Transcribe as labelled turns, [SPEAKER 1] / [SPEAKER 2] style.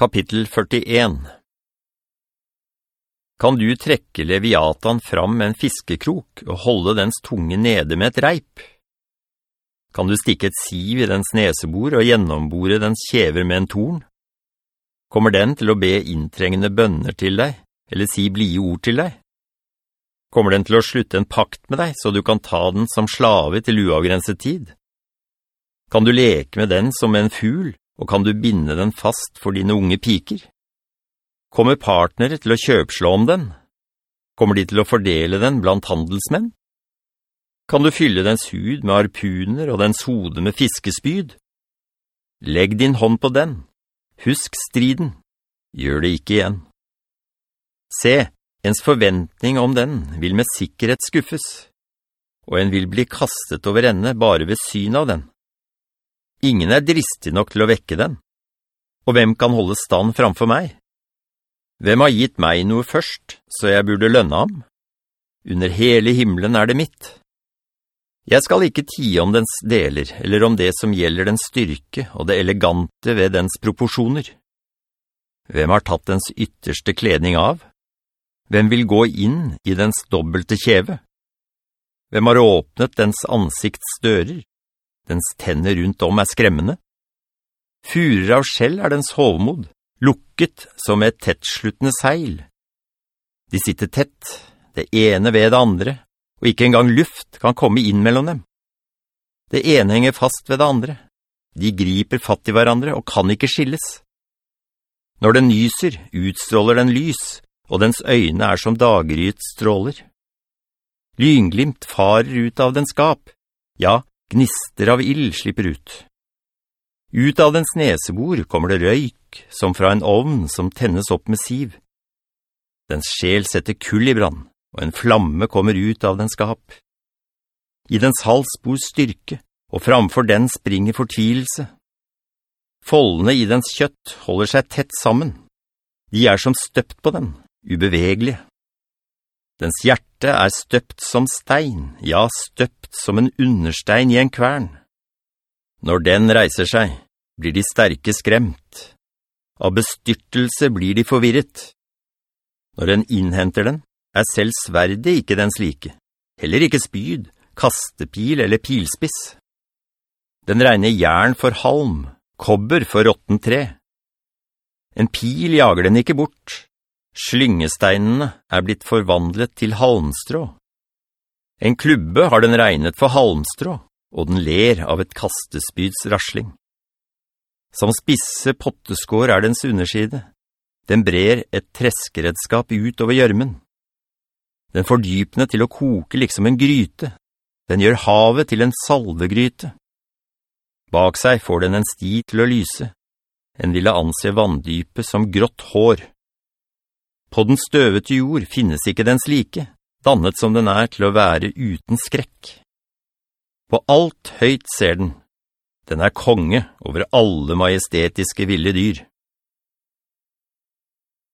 [SPEAKER 1] Kapittel 41 Kan du trekke Leviatan fram med en fiskekrok og holde dens tunge nede med et reip? Kan du stikke et siv i dens nesebor og gjennombore dens kjever med en torn? Kommer den til å be inntrengende bønner til deg, eller si blie ord til deg? Kommer den til å slutte en pakt med deg, så du kan ta den som slave til uavgrenset tid? Kan du leke med den som en ful, og kan du binde den fast for dine unge piker? Kommer partnere til å kjøpslå om den? Kommer de til å fordele den blant handelsmenn? Kan du fylle dens hud med arpuner og dens hode med fiskespyd? Legg din hånd på den. Husk striden. Gjør det ikke igjen. Se, ens forventning om den vil med sikkerhet skuffes, og en vil bli kastet over ende bare ved syn av den. Ingen er dristig nok til å vekke den. Og hvem kan holde stand framfor meg? Hvem har gitt meg noe først, så jeg burde lønne ham? Under hele himmelen er det mitt. Jeg skal ikke tie om dens deler, eller om det som gjelder dens styrke og det elegante ved dens proporsjoner. Hvem har tatt dens ytterste kledning av? Hvem vil gå inn i dens dobbelte kjeve? Hvem har åpnet dens ansiktsdører? Dens tenner rundt om er skremmende. Furer av skjell er dens hovmod, lukket som et tettsluttende seil. De sitter tett, det ene ved det andre, og ikke engang luft kan komme inn mellom dem. Det ene henger fast ved det andre. De griper fatt i hverandre og kan ikke skilles. Når den nyser, utstråler den lys, og dens øyne er som dagryt stråler. Lynglimt farer ut av den skap, ja, Gnister av ild slipper ut. Ut av dens nesebor kommer det røyk, som fra en ovn som tennes opp med siv. Dens sjel setter kull i brann, og en flamme kommer ut av dens skap. I dens hals bor styrke, og framfor den springer fortvilelse. Foldene i dens kjøtt holder seg tett sammen. De er som støpt på den, ubevegelige. Dens hjerte er støpt som stein, ja, støpt som en understein i en kvern. Når den reiser seg, blir de sterke skremt. Av bestyrtelse blir de forvirret. Når den innhenter den, er selv sverdet ikke dens like, heller ikke spyd, kastepil eller pilspiss. Den regner jern for halm, kobber for rotten tre. En pil jager den ikke bort, Slyngesteinene er blitt forvandlet til halmstrå. En klubbe har den regnet for halmstrå, og den ler av et kastespyds rasling. Som spisse potteskår er dens underside. Den brer et treskeredskap ut over gjørmen. Den får dypene til å koke liksom en gryte. Den gjør havet til en salvegryte. Bak seg får den en sti til å lyse. En ville anse vanndypet som grått hår. På den støvete jord finnes ikke dens like, dannet som den er til å være uten skrekk. På alt høyt ser den. Den er konge over alle majestetiske ville dyr.